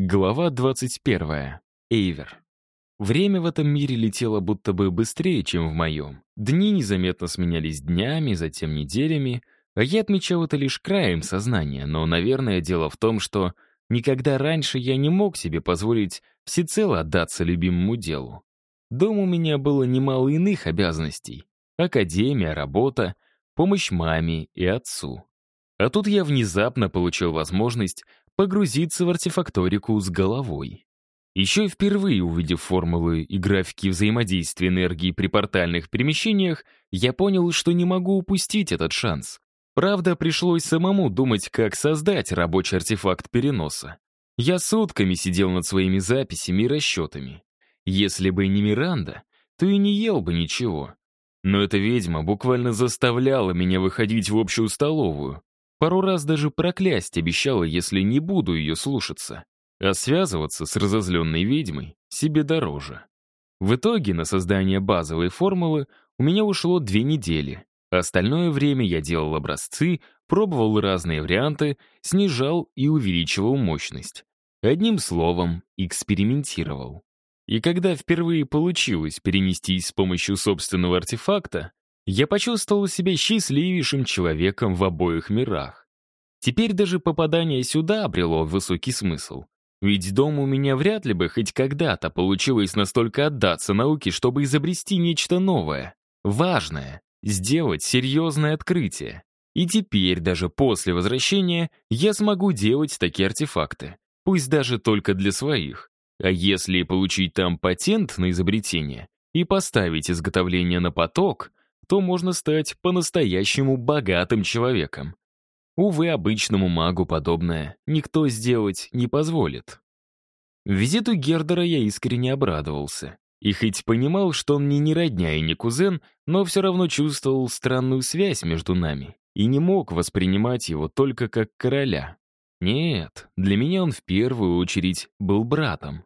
Глава 21. Эйвер. Время в этом мире летело будто бы быстрее, чем в моем. Дни незаметно сменялись днями, затем неделями, а я отмечал это лишь краем сознания, но, наверное, дело в том, что никогда раньше я не мог себе позволить всецело отдаться любимому делу. Дома у меня было немало иных обязанностей. Академия, работа, помощь маме и отцу. А тут я внезапно получил возможность погрузиться в артефакторику с головой. Еще и впервые увидев формулы и графики взаимодействия энергии при портальных перемещениях, я понял, что не могу упустить этот шанс. Правда, пришлось самому думать, как создать рабочий артефакт переноса. Я сутками сидел над своими записями и расчетами. Если бы не Миранда, то и не ел бы ничего. Но эта ведьма буквально заставляла меня выходить в общую столовую, Пару раз даже проклясть обещала, если не буду ее слушаться. А связываться с разозленной ведьмой себе дороже. В итоге на создание базовой формулы у меня ушло две недели. Остальное время я делал образцы, пробовал разные варианты, снижал и увеличивал мощность. Одним словом, экспериментировал. И когда впервые получилось перенестись с помощью собственного артефакта, я почувствовал себя счастливейшим человеком в обоих мирах. Теперь даже попадание сюда обрело высокий смысл. Ведь дома у меня вряд ли бы хоть когда-то получилось настолько отдаться науке, чтобы изобрести нечто новое, важное, сделать серьезное открытие. И теперь, даже после возвращения, я смогу делать такие артефакты, пусть даже только для своих. А если получить там патент на изобретение и поставить изготовление на поток, то можно стать по-настоящему богатым человеком. Увы, обычному магу подобное никто сделать не позволит. Визиту Гердера я искренне обрадовался. И хоть понимал, что он мне не родня и не кузен, но все равно чувствовал странную связь между нами и не мог воспринимать его только как короля. Нет, для меня он в первую очередь был братом.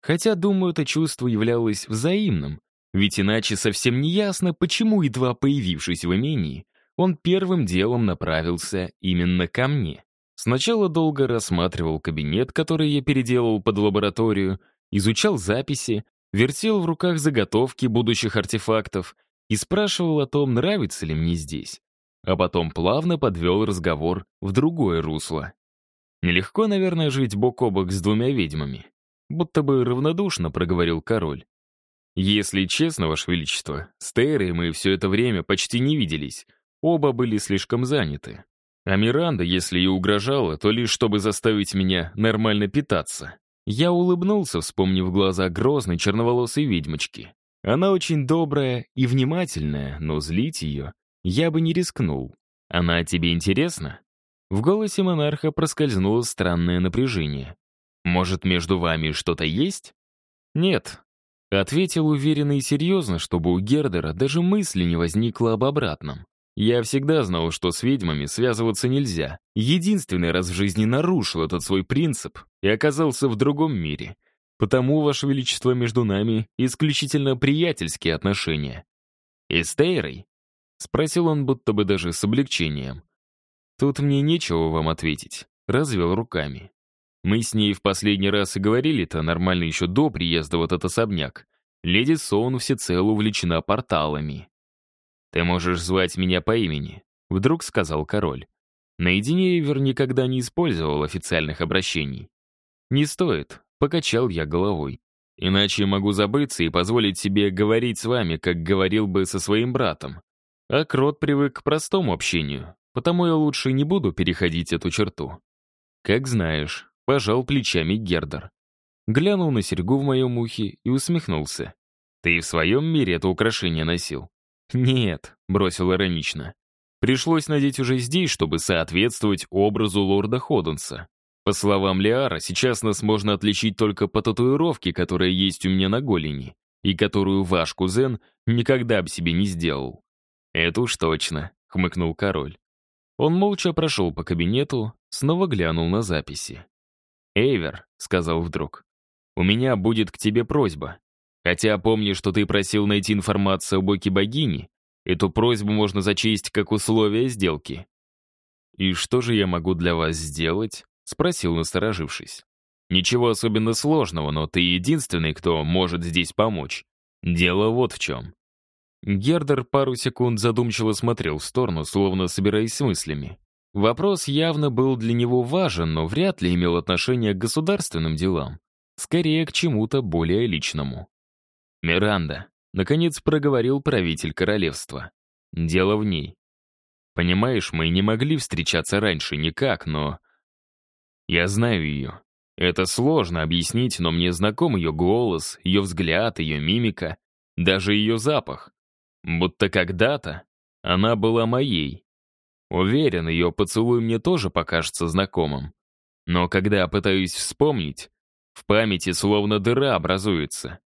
Хотя, думаю, это чувство являлось взаимным, ведь иначе совсем не ясно, почему, едва появившись в имении, он первым делом направился именно ко мне. Сначала долго рассматривал кабинет, который я переделал под лабораторию, изучал записи, вертел в руках заготовки будущих артефактов и спрашивал о том, нравится ли мне здесь. А потом плавно подвел разговор в другое русло. Нелегко, наверное, жить бок о бок с двумя ведьмами. Будто бы равнодушно проговорил король. Если честно, Ваше Величество, с Тейрой мы все это время почти не виделись. Оба были слишком заняты. А Миранда, если и угрожала, то лишь чтобы заставить меня нормально питаться. Я улыбнулся, вспомнив глаза грозной черноволосой ведьмочки. Она очень добрая и внимательная, но злить ее я бы не рискнул. Она тебе интересна? В голосе монарха проскользнуло странное напряжение. Может, между вами что-то есть? Нет, Ответил уверенно и серьезно, чтобы у Гердера даже мысли не возникло об обратном. Я всегда знал, что с ведьмами связываться нельзя. Единственный раз в жизни нарушил этот свой принцип и оказался в другом мире. Потому, Ваше Величество, между нами исключительно приятельские отношения. «И с Тейрой?» — спросил он будто бы даже с облегчением. «Тут мне нечего вам ответить», — развел руками. Мы с ней в последний раз и говорили-то нормально еще до приезда в этот особняк. Леди Соун всецело увлечена порталами. «Ты можешь звать меня по имени», — вдруг сказал король. Наедине Эвер никогда не использовал официальных обращений. «Не стоит», — покачал я головой. «Иначе могу забыться и позволить себе говорить с вами, как говорил бы со своим братом. А Крот привык к простому общению, потому я лучше не буду переходить эту черту». «Как знаешь», Пожал плечами Гердер. Глянул на серьгу в моем ухе и усмехнулся. «Ты в своем мире это украшение носил?» «Нет», — бросил иронично. «Пришлось надеть уже здесь, чтобы соответствовать образу лорда Ходенса. По словам Лиара, сейчас нас можно отличить только по татуировке, которая есть у меня на голени, и которую ваш кузен никогда бы себе не сделал». «Это уж точно», — хмыкнул король. Он молча прошел по кабинету, снова глянул на записи. «Эйвер», — сказал вдруг, — «у меня будет к тебе просьба. Хотя помни, что ты просил найти информацию о боке богини, эту просьбу можно зачесть как условие сделки». «И что же я могу для вас сделать?» — спросил, насторожившись. Ничего особенно сложного, но ты единственный, кто может здесь помочь. Дело вот в чем». Гердер пару секунд задумчиво смотрел в сторону, словно собираясь с мыслями. Вопрос явно был для него важен, но вряд ли имел отношение к государственным делам. Скорее, к чему-то более личному. «Миранда», — наконец проговорил правитель королевства. «Дело в ней. Понимаешь, мы не могли встречаться раньше никак, но... Я знаю ее. Это сложно объяснить, но мне знаком ее голос, ее взгляд, ее мимика, даже ее запах. Будто когда-то она была моей. Уверен, ее поцелуй мне тоже покажется знакомым. Но когда пытаюсь вспомнить, в памяти словно дыра образуется.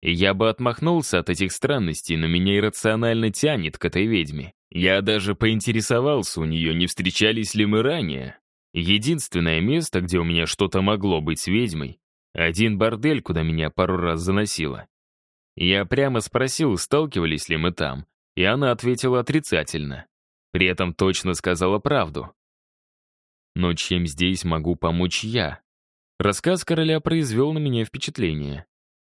Я бы отмахнулся от этих странностей, но меня иррационально тянет к этой ведьме. Я даже поинтересовался у нее, не встречались ли мы ранее. Единственное место, где у меня что-то могло быть ведьмой, один бордель, куда меня пару раз заносило. Я прямо спросил, сталкивались ли мы там, и она ответила отрицательно. При этом точно сказала правду. Но чем здесь могу помочь я? Рассказ короля произвел на меня впечатление.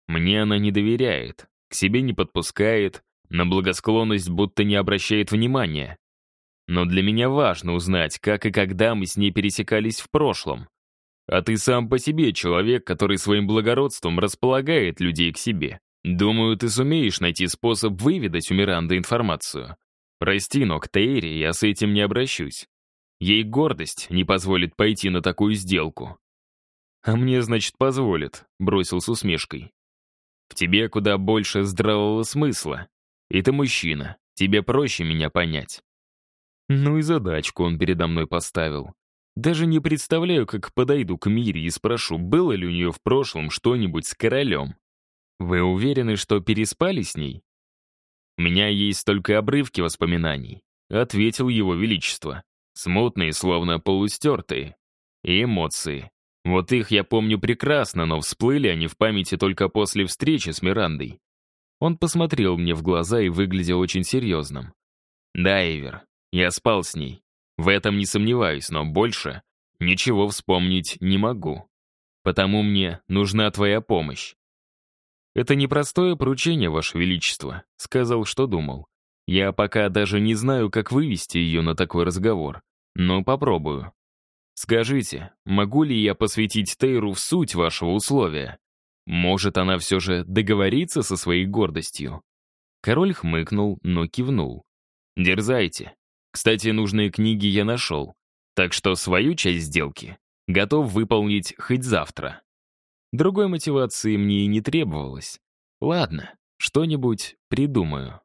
Мне она не доверяет, к себе не подпускает, на благосклонность будто не обращает внимания. Но для меня важно узнать, как и когда мы с ней пересекались в прошлом. А ты сам по себе человек, который своим благородством располагает людей к себе. Думаю, ты сумеешь найти способ выведать у Миранды информацию. Прости, но к Тейре я с этим не обращусь. Ей гордость не позволит пойти на такую сделку. А мне, значит, позволит, бросил с усмешкой. В тебе куда больше здравого смысла. И ты мужчина, тебе проще меня понять. Ну и задачку он передо мной поставил. Даже не представляю, как подойду к Мире и спрошу, было ли у нее в прошлом что-нибудь с королем. Вы уверены, что переспали с ней? У меня есть только обрывки воспоминаний, ответил его величество. Смутные, словно полустертые. И эмоции. Вот их я помню прекрасно, но всплыли они в памяти только после встречи с Мирандой. Он посмотрел мне в глаза и выглядел очень серьезным. «Да, Эйвер, я спал с ней. В этом не сомневаюсь, но больше ничего вспомнить не могу. Потому мне нужна твоя помощь. «Это непростое поручение, Ваше Величество», — сказал, что думал. «Я пока даже не знаю, как вывести ее на такой разговор, но попробую. Скажите, могу ли я посвятить Тейру в суть вашего условия? Может, она все же договорится со своей гордостью?» Король хмыкнул, но кивнул. «Дерзайте. Кстати, нужные книги я нашел, так что свою часть сделки готов выполнить хоть завтра». Другой мотивации мне и не требовалось. Ладно, что-нибудь придумаю.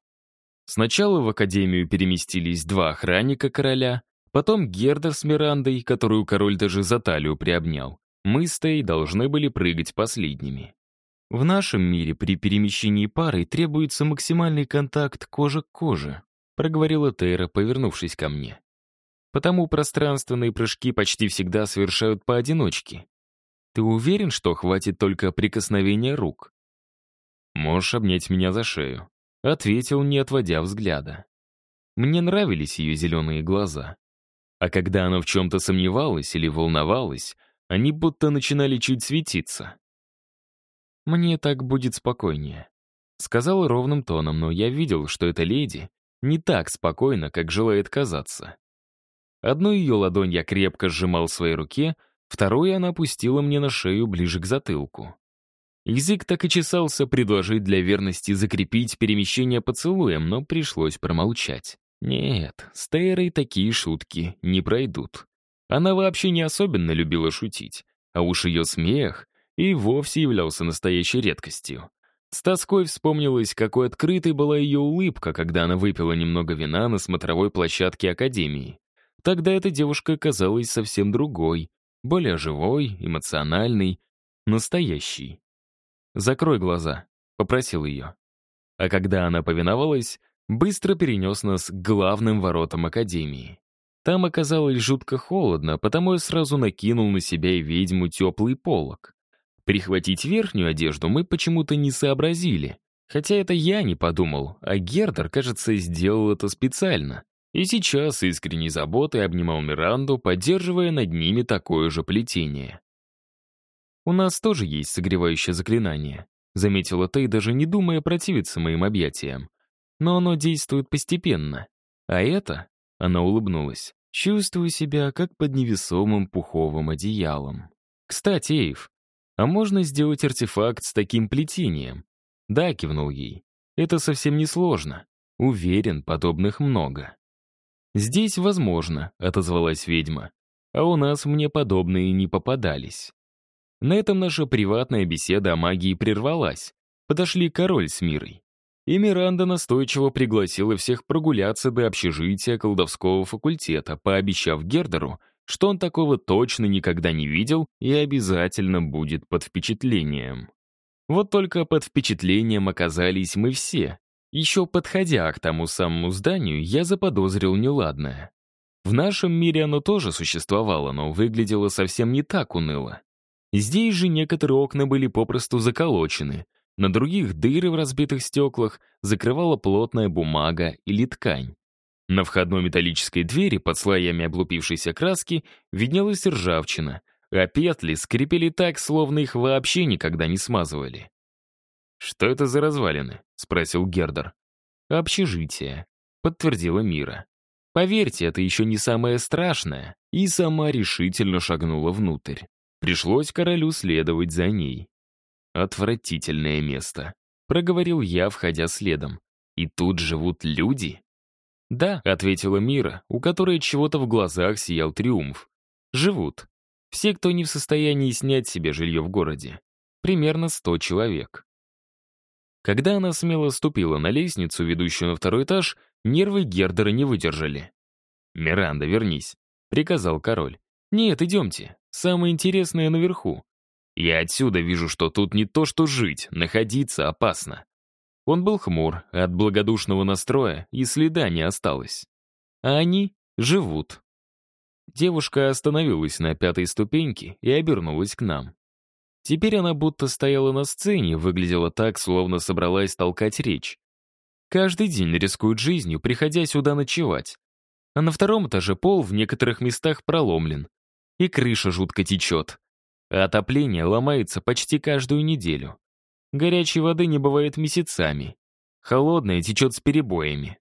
Сначала в академию переместились два охранника короля, потом Гердер с Мирандой, которую король даже за талию приобнял. Мы с Тей должны были прыгать последними. В нашем мире при перемещении пары требуется максимальный контакт кожа к коже, проговорила Тейра, повернувшись ко мне. Потому пространственные прыжки почти всегда совершают поодиночке. Ты уверен, что хватит только прикосновения рук? Можешь обнять меня за шею. Ответил, не отводя взгляда. Мне нравились ее зеленые глаза. А когда она в чем-то сомневалась или волновалась, они будто начинали чуть светиться. «Мне так будет спокойнее», — сказал ровным тоном, но я видел, что эта леди не так спокойна, как желает казаться. Одну ее ладонь я крепко сжимал в своей руке, Вторую она опустила мне на шею ближе к затылку. Язык так и чесался предложить для верности закрепить перемещение поцелуем, но пришлось промолчать. Нет, с Тейрой такие шутки не пройдут. Она вообще не особенно любила шутить, а уж ее смех и вовсе являлся настоящей редкостью. С тоской вспомнилось, какой открытой была ее улыбка, когда она выпила немного вина на смотровой площадке Академии. Тогда эта девушка казалась совсем другой, более живой, эмоциональный, настоящий. «Закрой глаза», — попросил ее. А когда она повиновалась, быстро перенес нас к главным воротам Академии. Там оказалось жутко холодно, потому я сразу накинул на себя и ведьму теплый полог. Прихватить верхнюю одежду мы почему-то не сообразили. Хотя это я не подумал, а Гердер, кажется, сделал это специально. И сейчас искренней заботой обнимал Миранду, поддерживая над ними такое же плетение. «У нас тоже есть согревающее заклинание», заметила Тей, даже не думая противиться моим объятиям. «Но оно действует постепенно. А это...» — она улыбнулась. «Чувствую себя, как под невесомым пуховым одеялом. Кстати, Эйв, а можно сделать артефакт с таким плетением?» «Да», — кивнул ей. «Это совсем не сложно. Уверен, подобных много». «Здесь возможно», — отозвалась ведьма. «А у нас мне подобные не попадались». На этом наша приватная беседа о магии прервалась. Подошли король с Мирой. И Миранда настойчиво пригласила всех прогуляться до общежития колдовского факультета, пообещав Гердеру, что он такого точно никогда не видел и обязательно будет под впечатлением. Вот только под впечатлением оказались мы все. Еще подходя к тому самому зданию, я заподозрил неладное. В нашем мире оно тоже существовало, но выглядело совсем не так уныло. Здесь же некоторые окна были попросту заколочены, на других дыры в разбитых стеклах закрывала плотная бумага или ткань. На входной металлической двери под слоями облупившейся краски виднелась ржавчина, а петли скрипели так, словно их вообще никогда не смазывали. «Что это за развалины?» — спросил Гердер. «Общежитие», — подтвердила Мира. «Поверьте, это еще не самое страшное», и сама решительно шагнула внутрь. Пришлось королю следовать за ней. «Отвратительное место», — проговорил я, входя следом. «И тут живут люди?» «Да», — ответила Мира, у которой чего-то в глазах сиял триумф. «Живут. Все, кто не в состоянии снять себе жилье в городе. Примерно сто человек». Когда она смело ступила на лестницу, ведущую на второй этаж, нервы Гердера не выдержали. «Миранда, вернись», — приказал король. «Нет, идемте. Самое интересное наверху. Я отсюда вижу, что тут не то что жить, находиться опасно». Он был хмур, от благодушного настроя и следа не осталось. А они живут. Девушка остановилась на пятой ступеньке и обернулась к нам. Теперь она будто стояла на сцене, выглядела так, словно собралась толкать речь. Каждый день рискует жизнью, приходя сюда ночевать. А на втором этаже пол в некоторых местах проломлен и крыша жутко течет. А отопление ломается почти каждую неделю. Горячей воды не бывает месяцами. Холодная течет с перебоями.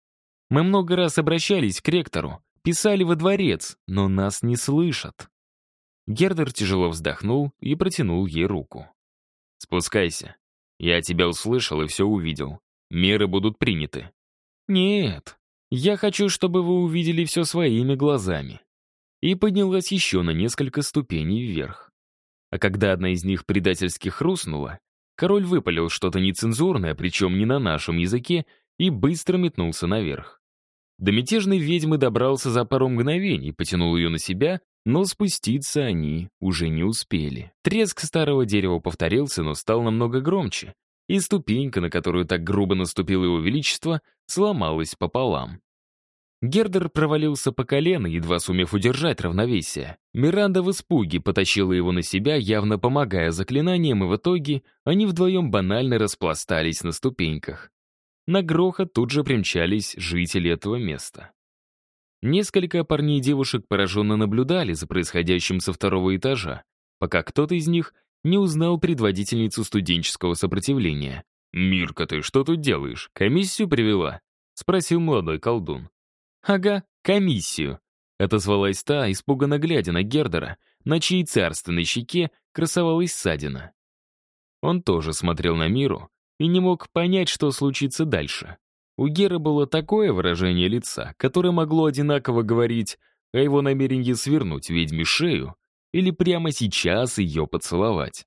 Мы много раз обращались к ректору, писали во дворец, но нас не слышат. Гердер тяжело вздохнул и протянул ей руку. «Спускайся. Я тебя услышал и все увидел. Меры будут приняты». «Нет, я хочу, чтобы вы увидели все своими глазами и поднялась еще на несколько ступеней вверх. А когда одна из них предательски хрустнула, король выпалил что-то нецензурное, причем не на нашем языке, и быстро метнулся наверх. До мятежной ведьмы добрался за пару мгновений, потянул ее на себя, но спуститься они уже не успели. Треск старого дерева повторился, но стал намного громче, и ступенька, на которую так грубо наступило его величество, сломалась пополам. Гердер провалился по колено, едва сумев удержать равновесие. Миранда в испуге потащила его на себя, явно помогая заклинаниям, и в итоге они вдвоем банально распластались на ступеньках. На грохот тут же примчались жители этого места. Несколько парней и девушек пораженно наблюдали за происходящим со второго этажа, пока кто-то из них не узнал предводительницу студенческого сопротивления. «Мирка, ты что тут делаешь? Комиссию привела?» — спросил молодой колдун. «Ага, комиссию», — отозвалась та, испуганно глядя на Гердера, на чьей царственной щеке красовалась ссадина. Он тоже смотрел на миру и не мог понять, что случится дальше. У Гера было такое выражение лица, которое могло одинаково говорить о его намерении свернуть ведьме шею или прямо сейчас ее поцеловать.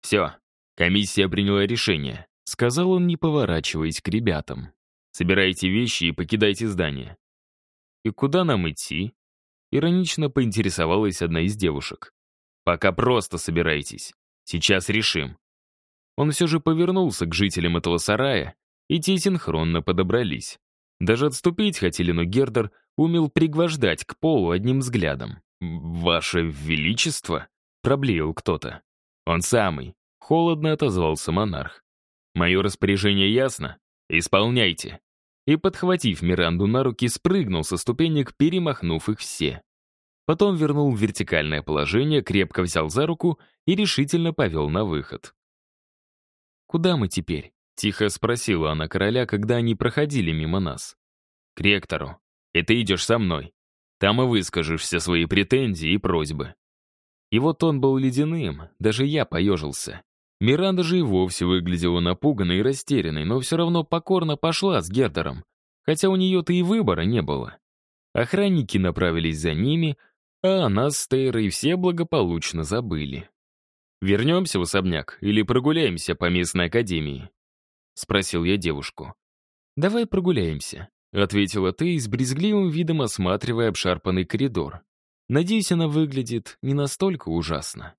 «Все, комиссия приняла решение», — сказал он, не поворачиваясь к ребятам. Собирайте вещи и покидайте здание». «И куда нам идти?» Иронично поинтересовалась одна из девушек. «Пока просто собирайтесь. Сейчас решим». Он все же повернулся к жителям этого сарая, и те синхронно подобрались. Даже отступить хотели, но Гердер умел пригвождать к полу одним взглядом. «Ваше Величество?» — проблеял кто-то. «Он самый», — холодно отозвался монарх. «Мое распоряжение ясно? Исполняйте» и, подхватив Миранду на руки, спрыгнул со ступенек, перемахнув их все. Потом вернул в вертикальное положение, крепко взял за руку и решительно повел на выход. «Куда мы теперь?» — тихо спросила она короля, когда они проходили мимо нас. «К ректору. И ты идешь со мной. Там и выскажешь все свои претензии и просьбы». И вот он был ледяным, даже я поежился. Миранда же и вовсе выглядела напуганной и растерянной, но все равно покорно пошла с Гердером, хотя у нее-то и выбора не было. Охранники направились за ними, а нас с Тейрой все благополучно забыли. «Вернемся в особняк или прогуляемся по местной академии?» — спросил я девушку. «Давай прогуляемся», — ответила ты с брезгливым видом осматривая обшарпанный коридор. «Надеюсь, она выглядит не настолько ужасно».